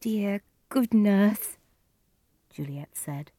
Dear good nurse, Juliet said.